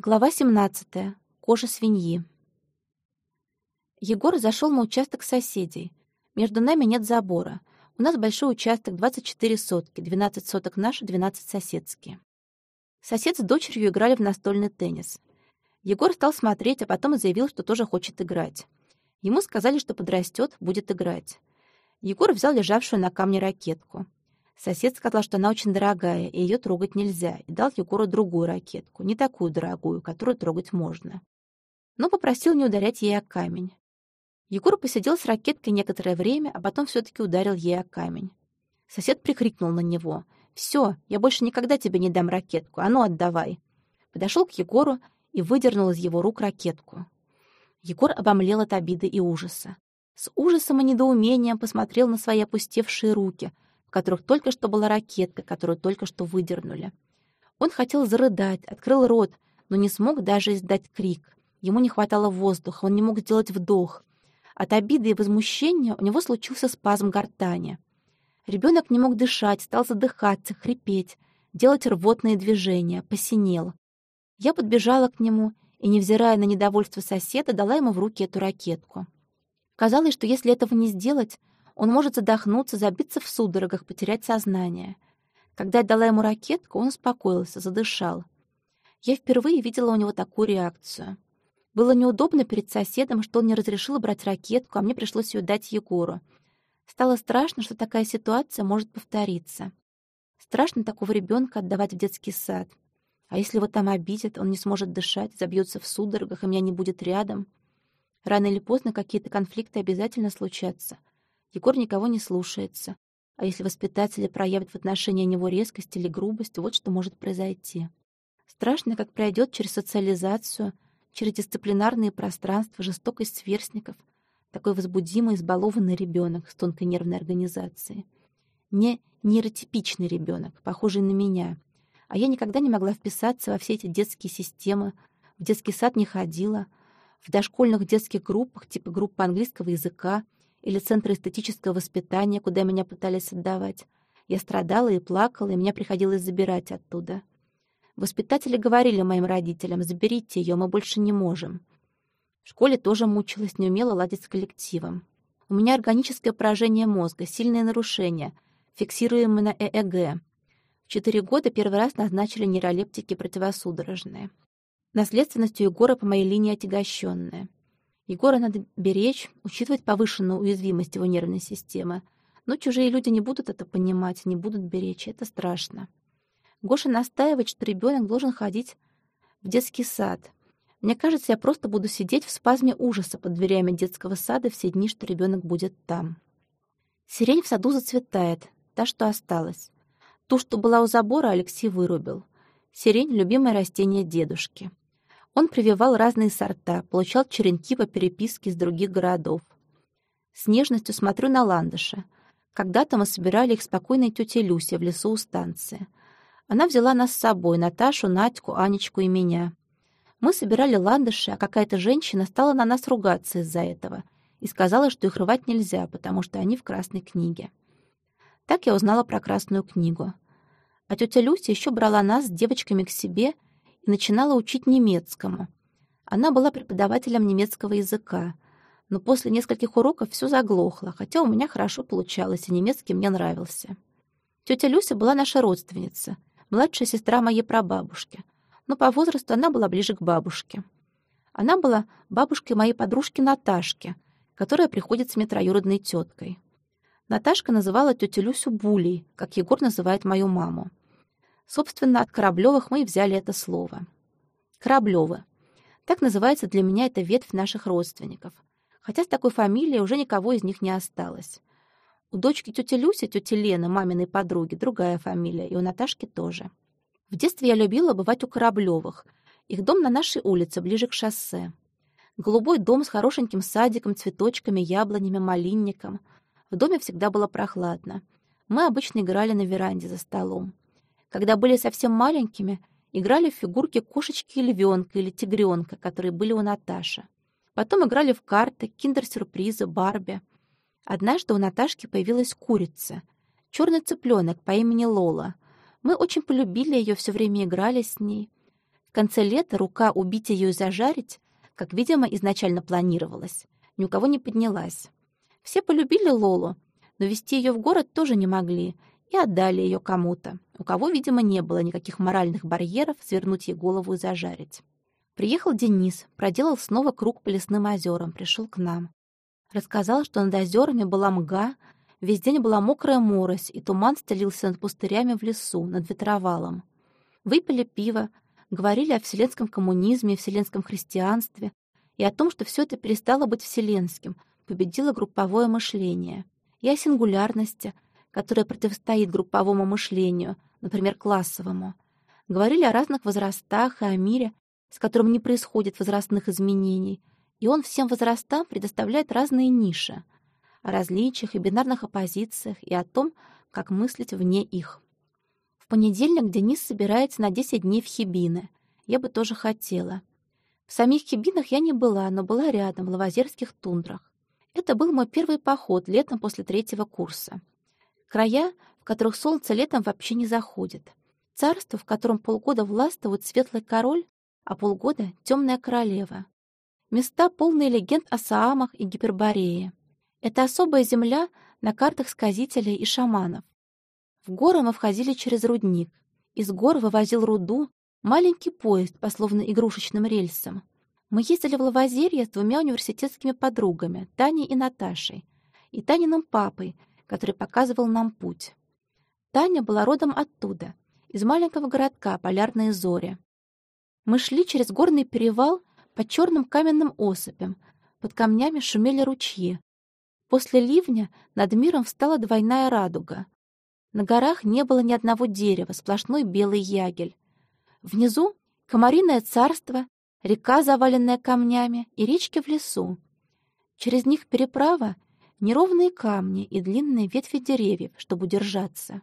Глава 17. Кожа свиньи. Егор зашел на участок соседей. Между нами нет забора. У нас большой участок, 24 сотки, 12 соток наши, 12 соседские. Сосед с дочерью играли в настольный теннис. Егор стал смотреть, а потом заявил, что тоже хочет играть. Ему сказали, что подрастет, будет играть. Егор взял лежавшую на камне ракетку. Сосед сказал, что она очень дорогая, и ее трогать нельзя, и дал Егору другую ракетку, не такую дорогую, которую трогать можно. Но попросил не ударять ей о камень. Егор посидел с ракеткой некоторое время, а потом все-таки ударил ей о камень. Сосед прикрикнул на него. «Все, я больше никогда тебе не дам ракетку, а ну отдавай!» Подошел к Егору и выдернул из его рук ракетку. Егор обомлел от обиды и ужаса. С ужасом и недоумением посмотрел на свои опустевшие руки — в которых только что была ракетка, которую только что выдернули. Он хотел зарыдать, открыл рот, но не смог даже издать крик. Ему не хватало воздуха, он не мог сделать вдох. От обиды и возмущения у него случился спазм гортани. Ребенок не мог дышать, стал задыхаться, хрипеть, делать рвотные движения, посинел. Я подбежала к нему и, невзирая на недовольство соседа, дала ему в руки эту ракетку. Казалось, что если этого не сделать, он может задохнуться, забиться в судорогах, потерять сознание. Когда я дала ему ракетку, он успокоился, задышал. Я впервые видела у него такую реакцию. Было неудобно перед соседом, что он не разрешил брать ракетку, а мне пришлось ее дать Егору. Стало страшно, что такая ситуация может повториться. Страшно такого ребенка отдавать в детский сад. А если его там обидят, он не сможет дышать, забьется в судорогах, и меня не будет рядом. Рано или поздно какие-то конфликты обязательно случатся. Егор никого не слушается. А если воспитатели проявят в отношении него резкость или грубость, вот что может произойти. Страшно, как пройдет через социализацию, через дисциплинарные пространства, жестокость сверстников, такой возбудимый, избалованный ребенок с тонкой нервной организацией. Не нейротипичный ребенок, похожий на меня. А я никогда не могла вписаться во все эти детские системы, в детский сад не ходила, в дошкольных детских группах, типа группы английского языка, или Центр эстетического воспитания, куда меня пытались отдавать. Я страдала и плакала, и меня приходилось забирать оттуда. Воспитатели говорили моим родителям, заберите ее, мы больше не можем. В школе тоже мучилась, не умела ладить с коллективом. У меня органическое поражение мозга, сильные нарушения, фиксируемые на ЭЭГ. В четыре года первый раз назначили нейролептики противосудорожные. Наследственность у Егора по моей линии отягощенная. Егора надо беречь, учитывать повышенную уязвимость его нервной системы. Но чужие люди не будут это понимать, не будут беречь, это страшно. Гоша настаивает, что ребенок должен ходить в детский сад. Мне кажется, я просто буду сидеть в спазме ужаса под дверями детского сада все дни, что ребенок будет там. Сирень в саду зацветает, та, что осталась. Ту, что была у забора, Алексей вырубил. Сирень — любимое растение дедушки. Он прививал разные сорта, получал черенки по переписке из других городов. С нежностью смотрю на ландыши. Когда-то мы собирали их спокойной тете Люсе в лесу у станции. Она взяла нас с собой, Наташу, Надьку, Анечку и меня. Мы собирали ландыши, а какая-то женщина стала на нас ругаться из-за этого и сказала, что их рвать нельзя, потому что они в Красной книге. Так я узнала про Красную книгу. А тетя Люся еще брала нас с девочками к себе — и начинала учить немецкому. Она была преподавателем немецкого языка, но после нескольких уроков все заглохло, хотя у меня хорошо получалось, и немецкий мне нравился. Тетя Люся была наша родственница, младшая сестра моей прабабушки, но по возрасту она была ближе к бабушке. Она была бабушкой моей подружки Наташки, которая приходится мне троюродной теткой. Наташка называла тетю Люсю Булей, как Егор называет мою маму. Собственно, от Кораблёвых мы и взяли это слово. Кораблёвы. Так называется для меня эта ветвь наших родственников. Хотя с такой фамилией уже никого из них не осталось. У дочки тети Люси, тети Лены, маминой подруги, другая фамилия, и у Наташки тоже. В детстве я любила бывать у Кораблёвых. Их дом на нашей улице, ближе к шоссе. Голубой дом с хорошеньким садиком, цветочками, яблонями, малинником. В доме всегда было прохладно. Мы обычно играли на веранде за столом. Когда были совсем маленькими, играли в фигурки кошечки и львенка или тигренка, которые были у Наташи. Потом играли в карты, киндер-сюрпризы, Барби. Однажды у Наташки появилась курица, черный цыпленок по имени Лола. Мы очень полюбили ее, все время играли с ней. В конце лета рука убить ее и зажарить, как, видимо, изначально планировалось, ни у кого не поднялась. Все полюбили Лолу, но вести ее в город тоже не могли и отдали ее кому-то, у кого, видимо, не было никаких моральных барьеров свернуть ей голову и зажарить. Приехал Денис, проделал снова круг по лесным озерам, пришел к нам. Рассказал, что над озерами была мга, весь день была мокрая морось, и туман стелился над пустырями в лесу, над ветровалом. Выпили пиво, говорили о вселенском коммунизме, вселенском христианстве и о том, что все это перестало быть вселенским, победило групповое мышление, и о сингулярности, которая противостоит групповому мышлению, например, классовому. Говорили о разных возрастах и о мире, с которым не происходит возрастных изменений, и он всем возрастам предоставляет разные ниши, о различиях и бинарных оппозициях и о том, как мыслить вне их. В понедельник Денис собирается на 10 дней в Хибины. Я бы тоже хотела. В самих Хибинах я не была, но была рядом, в лавазерских тундрах. Это был мой первый поход летом после третьего курса. Края, в которых солнце летом вообще не заходит. Царство, в котором полгода властвует светлый король, а полгода — темная королева. Места, полные легенд о Саамах и Гиперборее. Это особая земля на картах сказителей и шаманов. В горы мы входили через рудник. Из гор вывозил руду маленький поезд по словно игрушечным рельсам. Мы ездили в Лавазерье с двумя университетскими подругами, Таней и Наташей, и Таниным папой, который показывал нам путь. Таня была родом оттуда, из маленького городка Полярные Зори. Мы шли через горный перевал по черным каменным осыпям. Под камнями шумели ручьи. После ливня над миром встала двойная радуга. На горах не было ни одного дерева, сплошной белый ягель. Внизу — комариное царство, река, заваленная камнями, и речки в лесу. Через них переправа — неровные камни и длинные ветви деревьев, чтобы удержаться.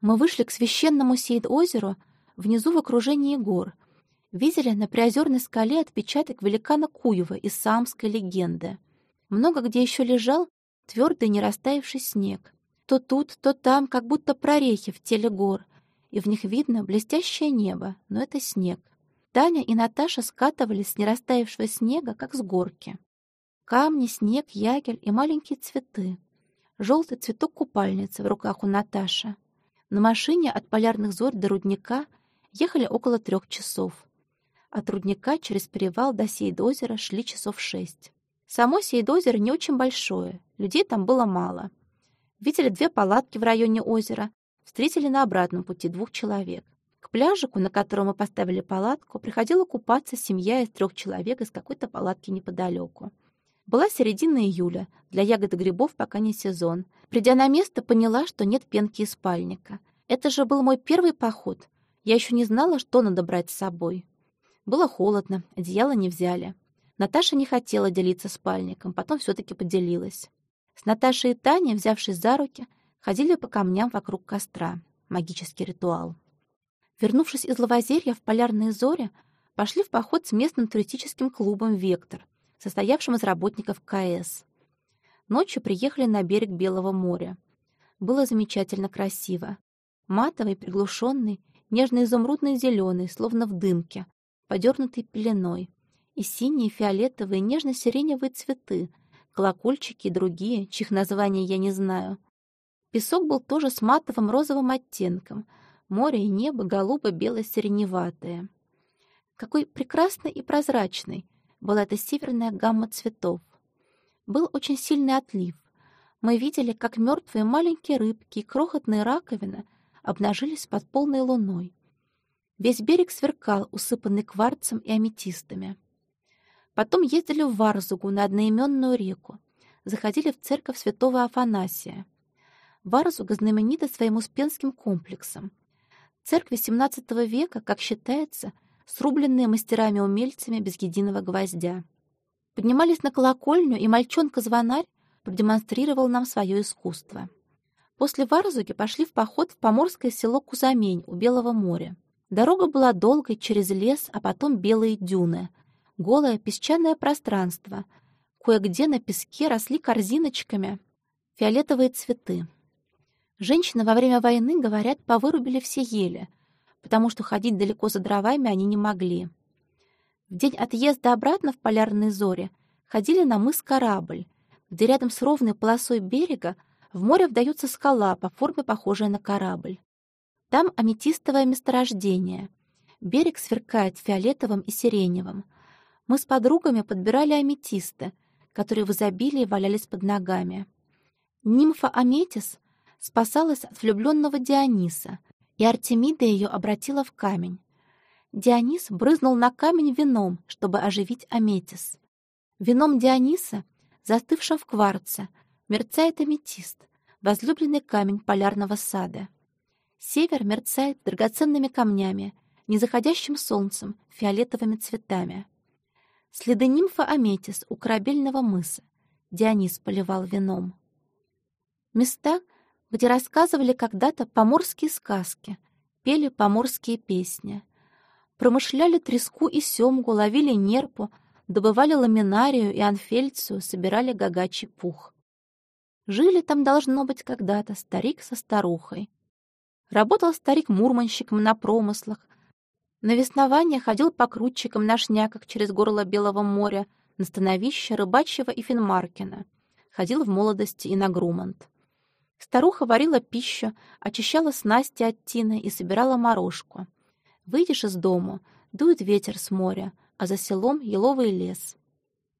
Мы вышли к священному Сейд-озеру внизу в окружении гор — видели на приозерной скале отпечаток великана Куева из саамской легенды. Много где еще лежал твердый не растаявший снег. То тут, то там, как будто прорехи в теле гор, и в них видно блестящее небо, но это снег. Таня и Наташа скатывались с нерастаявшего снега, как с горки. Камни, снег, ягель и маленькие цветы. Желтый цветок купальницы в руках у Наташи. На машине от полярных зорь до рудника ехали около трех часов. От рудника через перевал до Сейдозера шли часов шесть. Само Сейдозеро не очень большое, людей там было мало. Видели две палатки в районе озера, встретили на обратном пути двух человек. К пляжику, на котором мы поставили палатку, приходила купаться семья из трех человек из какой-то палатки неподалеку. Была середина июля, для ягод и грибов пока не сезон. Придя на место, поняла, что нет пенки и спальника. Это же был мой первый поход. Я еще не знала, что надо брать с собой. Было холодно, одеяло не взяли. Наташа не хотела делиться спальником, потом все-таки поделилась. С Наташей и Таней, взявшись за руки, ходили по камням вокруг костра. Магический ритуал. Вернувшись из Лавозерья в полярные зори, пошли в поход с местным туристическим клубом «Вектор», состоявшим из работников КС. Ночью приехали на берег Белого моря. Было замечательно красиво. Матовый, приглушенный, нежно-изумрудный зеленый, словно в дымке, подернутый пеленой, и синие, фиолетовые, нежно-сиреневые цветы, колокольчики и другие, чьих названий я не знаю. Песок был тоже с матовым розовым оттенком, море и небо голубо-бело-сиреневатое. Какой прекрасный и прозрачный была эта северная гамма цветов. Был очень сильный отлив. Мы видели, как мертвые маленькие рыбки и крохотные раковины обнажились под полной луной. Весь берег сверкал, усыпанный кварцем и аметистами. Потом ездили в Варзугу на одноименную реку, заходили в церковь святого Афанасия. Варзуга знаменита своим Успенским комплексом. Церкви XVII века, как считается, срубленные мастерами-умельцами без единого гвоздя. Поднимались на колокольню, и мальчонка-звонарь продемонстрировал нам свое искусство. После Варзуги пошли в поход в поморское село Кузамень у Белого моря. Дорога была долгой через лес, а потом белые дюны. Голое песчаное пространство. Кое-где на песке росли корзиночками фиолетовые цветы. Женщины во время войны, говорят, повырубили все ели. Потому что ходить далеко за дровами они не могли. В день отъезда обратно в полярной зоре ходили на мыс корабль, где рядом с ровной полосой берега в море вдается скала по форме, похожая на корабль. Там аметистовое месторождение. Берег сверкает фиолетовым и сиреневым. Мы с подругами подбирали аметисты, которые в изобилии валялись под ногами. Нимфа Аметис спасалась от влюбленного Диониса, и Артемида ее обратила в камень. Дионис брызнул на камень вином, чтобы оживить Аметис. Вином Диониса, застывшим в кварце, мерцает аметист, возлюбленный камень полярного сада. Север мерцает драгоценными камнями, незаходящим солнцем, фиолетовыми цветами. Следы нимфа Аметис у корабельного мыса. Дионис поливал вином. Места, где рассказывали когда-то поморские сказки, пели поморские песни — Промышляли треску и семгу, ловили нерпу, добывали ламинарию и анфельцию, собирали гагачий пух. Жили там, должно быть, когда-то старик со старухой. Работал старик мурманщиком на промыслах. На веснование ходил покрутчиком на шняках через горло Белого моря, на становище Рыбачьего и Финмаркина. Ходил в молодости и на Грумант. Старуха варила пищу, очищала снасти от тины и собирала морожку. Выйдешь из дому, дует ветер с моря, а за селом еловый лес.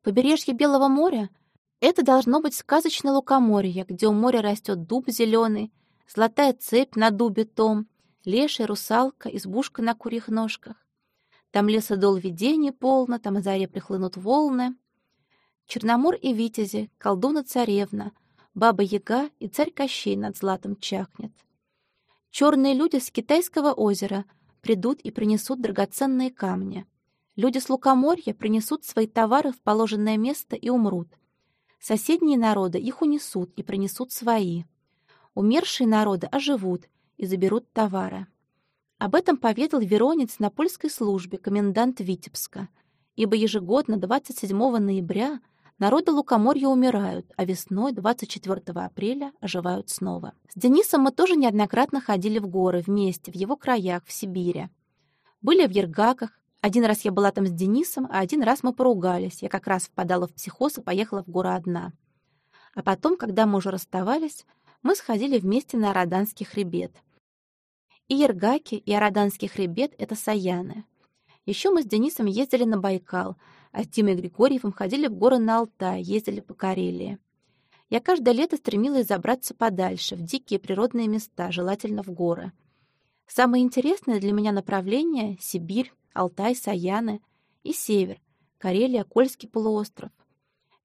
Побережье Белого моря — это должно быть сказочное лукоморье, где у моря растет дуб зеленый, золотая цепь на дубе том, лешая, русалка, избушка на курьих ножках. Там лесодол видений полно, там о заре прихлынут волны. Черномор и Витязи, колдуна-царевна, баба-яга и царь Кощей над златом чахнет. Черные люди с китайского озера — придут и принесут драгоценные камни. Люди с лукоморья принесут свои товары в положенное место и умрут. Соседние народы их унесут и принесут свои. Умершие народы оживут и заберут товары. Об этом поведал Веронец на польской службе комендант Витебска, ибо ежегодно 27 ноября Народы Лукоморья умирают, а весной, 24 апреля, оживают снова. С Денисом мы тоже неоднократно ходили в горы вместе, в его краях, в Сибири. Были в Ергаках. Один раз я была там с Денисом, а один раз мы поругались. Я как раз впадала в психоз и поехала в горы одна. А потом, когда мы уже расставались, мы сходили вместе на Араданский хребет. И Ергаки, и Араданский хребет — это Саяны. Еще мы с Денисом ездили на Байкал — а с Тимой Григорьевым ходили в горы на Алтай, ездили по Карелии. Я каждое лето стремилась забраться подальше, в дикие природные места, желательно в горы. Самое интересное для меня направление — Сибирь, Алтай, Саяны и Север, Карелия, Кольский полуостров.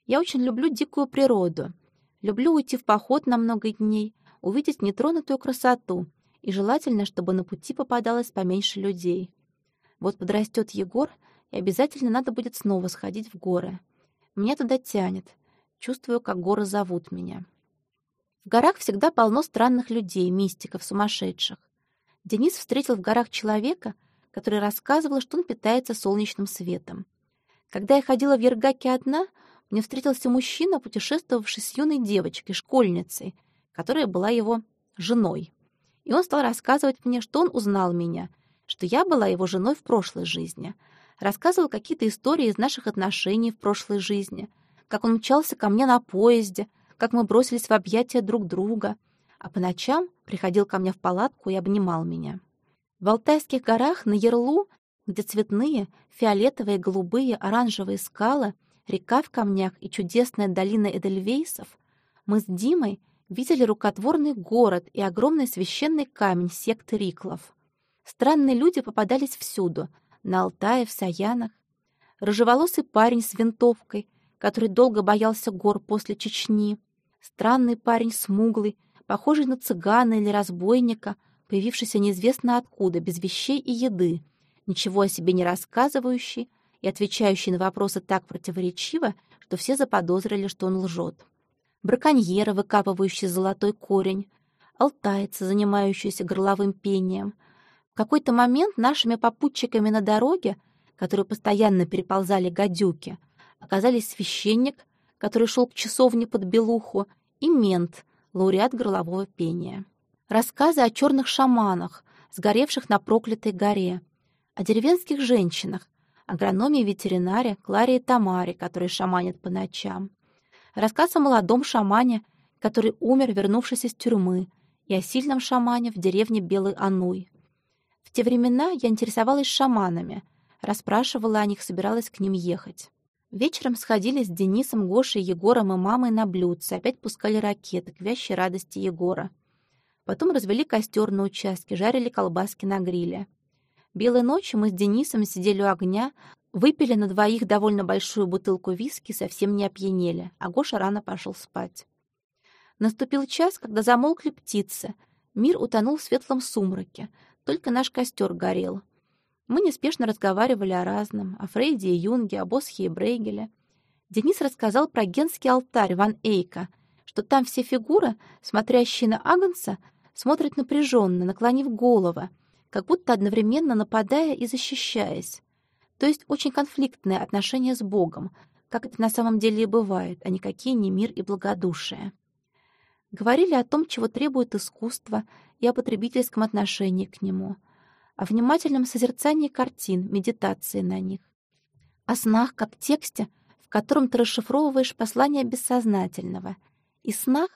Я очень люблю дикую природу. Люблю уйти в поход на много дней, увидеть нетронутую красоту, и желательно, чтобы на пути попадалось поменьше людей. Вот подрастет Егор — и обязательно надо будет снова сходить в горы. Меня туда тянет. Чувствую, как горы зовут меня. В горах всегда полно странных людей, мистиков, сумасшедших. Денис встретил в горах человека, который рассказывал, что он питается солнечным светом. Когда я ходила в Ергаке одна, мне встретился мужчина, путешествовавший с юной девочкой, школьницей, которая была его женой. И он стал рассказывать мне, что он узнал меня, что я была его женой в прошлой жизни — рассказывал какие-то истории из наших отношений в прошлой жизни, как он мчался ко мне на поезде, как мы бросились в объятия друг друга, а по ночам приходил ко мне в палатку и обнимал меня. В Алтайских горах на Ярлу, где цветные, фиолетовые, голубые, оранжевые скалы, река в камнях и чудесная долина Эдельвейсов, мы с Димой видели рукотворный город и огромный священный камень секты Риклов. Странные люди попадались всюду — на Алтае, в Саянах. Рыжеволосый парень с винтовкой, который долго боялся гор после Чечни. Странный парень смуглый, похожий на цыгана или разбойника, появившийся неизвестно откуда, без вещей и еды, ничего о себе не рассказывающий и отвечающий на вопросы так противоречиво, что все заподозрили, что он лжет. Браконьеры, выкапывающие золотой корень, алтайцы, занимающиеся горловым пением, в какой-то момент нашими попутчиками на дороге, которые постоянно переползали гадюки, оказались священник, который шел к часовне под Белуху, и мент, лауреат горлового пения. Рассказы о черных шаманах, сгоревших на проклятой горе, о деревенских женщинах, агрономии ветеринаре Кларе и Тамаре, которые шаманят по ночам. Рассказ о молодом шамане, который умер, вернувшись из тюрьмы, и о сильном шамане в деревне Белый Ануй. В те времена я интересовалась шаманами, расспрашивала о них, собиралась к ним ехать. Вечером сходили с Денисом, Гошей, Егором и мамой на блюдце, опять пускали ракеты к вящей радости Егора. Потом развели костер на участке, жарили колбаски на гриле. Белой ночью мы с Денисом сидели у огня, выпили на двоих довольно большую бутылку виски, совсем не опьянели, а Гоша рано пошел спать. Наступил час, когда замолкли птицы. Мир утонул в светлом сумраке, только наш костер горел. Мы неспешно разговаривали о разном, о Фрейде и Юнге, о Босхе и Брейгеле. Денис рассказал про генский алтарь Ван Эйка, что там все фигуры, смотрящие на Агнца, смотрят напряженно, наклонив головы, как будто одновременно нападая и защищаясь. То есть очень конфликтное отношение с Богом, как это на самом деле и бывает, а никакие не мир и благодушие. Говорили о том, чего требует искусство, и о потребительском отношении к нему, о внимательном созерцании картин, медитации на них, о снах как тексте, в котором ты расшифровываешь послание бессознательного, и снах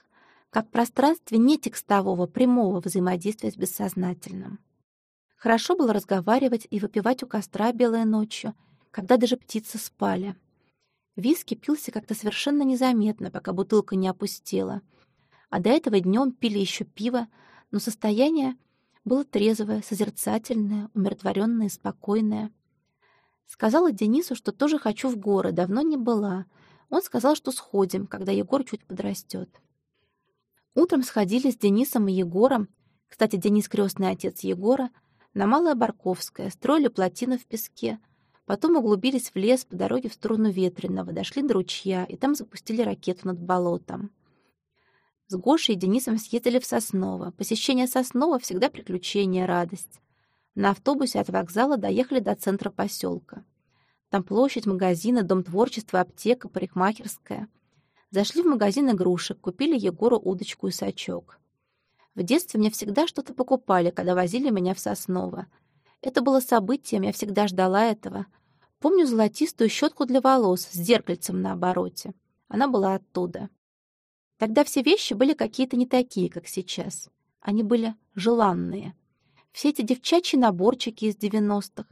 как пространстве нетекстового, прямого взаимодействия с бессознательным. Хорошо было разговаривать и выпивать у костра белой ночью, когда даже птицы спали. Виски пился как-то совершенно незаметно, пока бутылка не опустела. А до этого днем пили еще пиво, но состояние было трезвое, созерцательное, умиротворенное, спокойное. Сказала Денису, что тоже хочу в горы, давно не была. Он сказал, что сходим, когда Егор чуть подрастет. Утром сходили с Денисом и Егором, кстати, Денис — крестный отец Егора, на Малое Барковское, строили плотину в песке, потом углубились в лес по дороге в сторону Ветреного, дошли до ручья и там запустили ракету над болотом. С Гошей и Денисом съездили в Сосново. Посещение Соснова всегда приключение, радость. На автобусе от вокзала доехали до центра поселка. Там площадь, магазины, дом творчества, аптека, парикмахерская. Зашли в магазин игрушек, купили Егору удочку и сачок. В детстве мне всегда что-то покупали, когда возили меня в Сосново. Это было событием, я всегда ждала этого. Помню золотистую щетку для волос с зеркальцем на обороте. Она была оттуда. Тогда все вещи были какие-то не такие, как сейчас. Они были желанные. Все эти девчачьи наборчики из девяностых,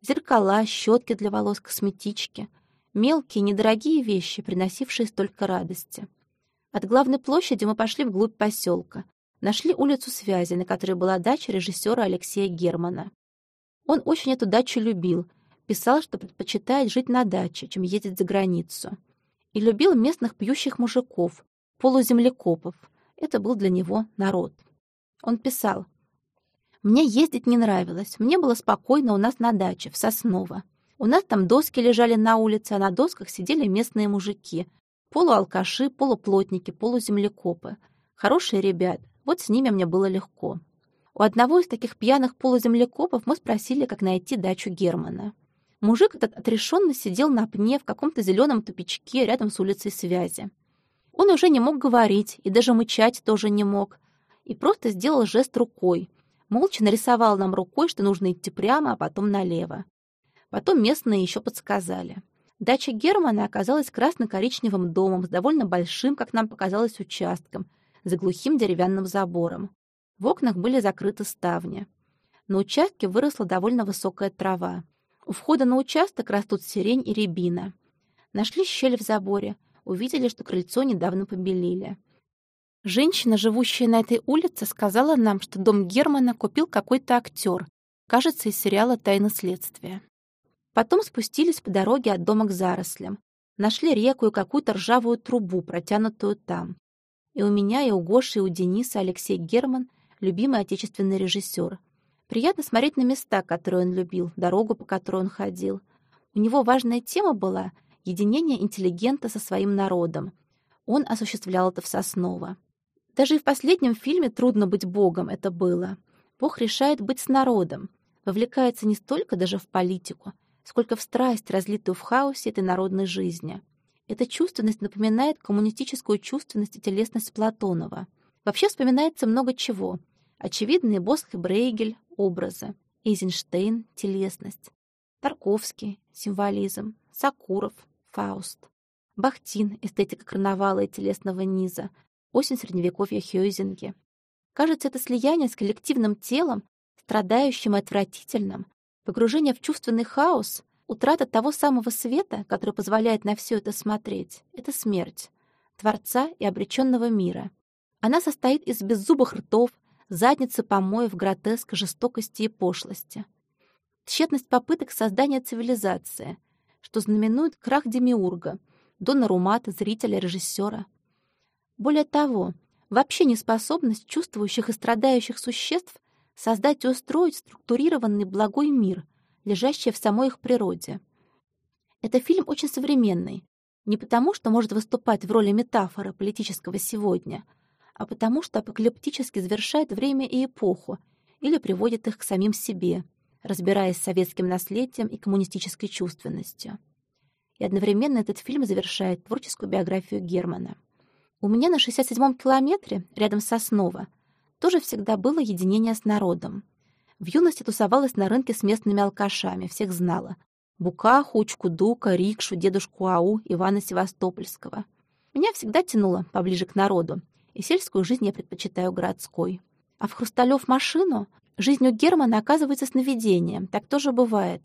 зеркала, щетки для волос, косметички — Мелкие, недорогие вещи, приносившие столько радости. От главной площади мы пошли вглубь поселка. Нашли улицу связи, на которой была дача режиссера Алексея Германа. Он очень эту дачу любил, писал, что предпочитает жить на даче, чем ездить за границу. И любил местных пьющих мужиков, полуземлекопов. Это был для него народ. Он писал, «Мне ездить не нравилось, мне было спокойно у нас на даче, в Сосново. У нас там доски лежали на улице, а на досках сидели местные мужики. Полуалкаши, полуплотники, полуземлекопы. Хорошие ребят. Вот с ними мне было легко. У одного из таких пьяных полуземлекопов мы спросили, как найти дачу Германа. Мужик этот отрешенно сидел на пне в каком-то зеленом тупичке рядом с улицей связи. Он уже не мог говорить и даже мычать тоже не мог. И просто сделал жест рукой. Молча нарисовал нам рукой, что нужно идти прямо, а потом налево. Потом местные еще подсказали. Дача Германа оказалась красно-коричневым домом с довольно большим, как нам показалось, участком, за глухим деревянным забором. В окнах были закрыты ставни. На участке выросла довольно высокая трава. У входа на участок растут сирень и рябина. Нашли щель в заборе, увидели, что крыльцо недавно побелили. Женщина, живущая на этой улице, сказала нам, что дом Германа купил какой-то актер, кажется, из сериала «Тайны следствия». Потом спустились по дороге от дома к зарослям. Нашли реку и какую-то ржавую трубу, протянутую там. И у меня, и у Гоши, и у Дениса Алексей Герман, любимый отечественный режиссер. Приятно смотреть на места, которые он любил, дорогу, по которой он ходил. У него важная тема была — единение интеллигента со своим народом. Он осуществлял это в Сосново. Даже и в последнем фильме «Трудно быть Богом» это было. Бог решает быть с народом, вовлекается не столько даже в политику, сколько в страсть, разлитую в хаосе этой народной жизни. Эта чувственность напоминает коммунистическую чувственность и телесность Платонова. Вообще вспоминается много чего. Очевидные Босх и Брейгель — образы, Эйзенштейн — телесность, Тарковский — символизм, Сакуров — Фауст, Бахтин — эстетика карнавала и телесного низа, осень средневековья Хёйзинге. Кажется, это слияние с коллективным телом, страдающим и отвратительным, погружение в чувственный хаос, утрата того самого света, который позволяет на все это смотреть — это смерть, Творца и обреченного мира. Она состоит из беззубых ртов, задницы помоев, гротеска, жестокости и пошлости. Тщетность попыток создания цивилизации, что знаменует крах демиурга, дона румата, зрителя, режиссера. Более того, вообще неспособность чувствующих и страдающих существ создать и устроить структурированный благой мир, лежащий в самой их природе. Это фильм очень современный, не потому, что может выступать в роли метафоры политического сегодня — а потому что апокалиптически завершает время и эпоху или приводит их к самим себе, разбираясь с советским наследием и коммунистической чувственностью. И одновременно этот фильм завершает творческую биографию Германа. У меня на 67-м километре, рядом с Сосново, тоже всегда было единение с народом. В юности тусовалась на рынке с местными алкашами, всех знала. Букаху, Учку Дука, Рикшу, дедушку Ау, Ивана Севастопольского. Меня всегда тянуло поближе к народу, и сельскую жизнь я предпочитаю городской. А в Хрусталев машину жизнь у Германа оказывается сновидением, так тоже бывает.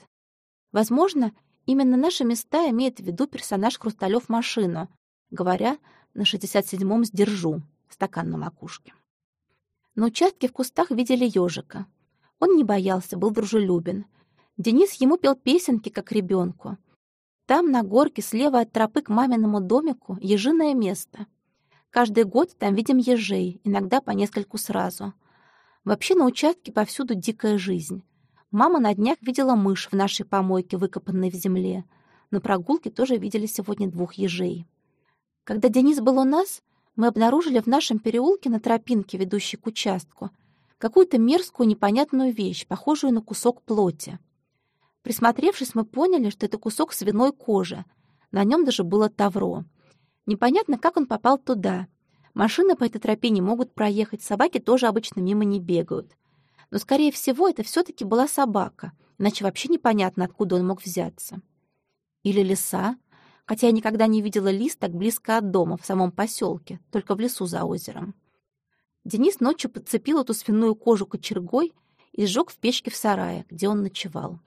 Возможно, именно наши места имеет в виду персонаж Хрусталев машину, говоря на 67-м «сдержу» стакан на макушке. На участке в кустах видели ежика. Он не боялся, был дружелюбен. Денис ему пел песенки, как ребенку. Там, на горке, слева от тропы к маминому домику, ежиное место — Каждый год там видим ежей, иногда по нескольку сразу. Вообще на участке повсюду дикая жизнь. Мама на днях видела мышь в нашей помойке, выкопанной в земле. На прогулке тоже видели сегодня двух ежей. Когда Денис был у нас, мы обнаружили в нашем переулке на тропинке, ведущей к участку, какую-то мерзкую непонятную вещь, похожую на кусок плоти. Присмотревшись, мы поняли, что это кусок свиной кожи. На нем даже было тавро — Непонятно, как он попал туда. Машины по этой тропе не могут проехать, собаки тоже обычно мимо не бегают. Но, скорее всего, это все-таки была собака, иначе вообще непонятно, откуда он мог взяться. Или лиса, хотя я никогда не видела лис так близко от дома, в самом поселке, только в лесу за озером. Денис ночью подцепил эту свиную кожу кочергой и сжег в печке в сарае, где он ночевал.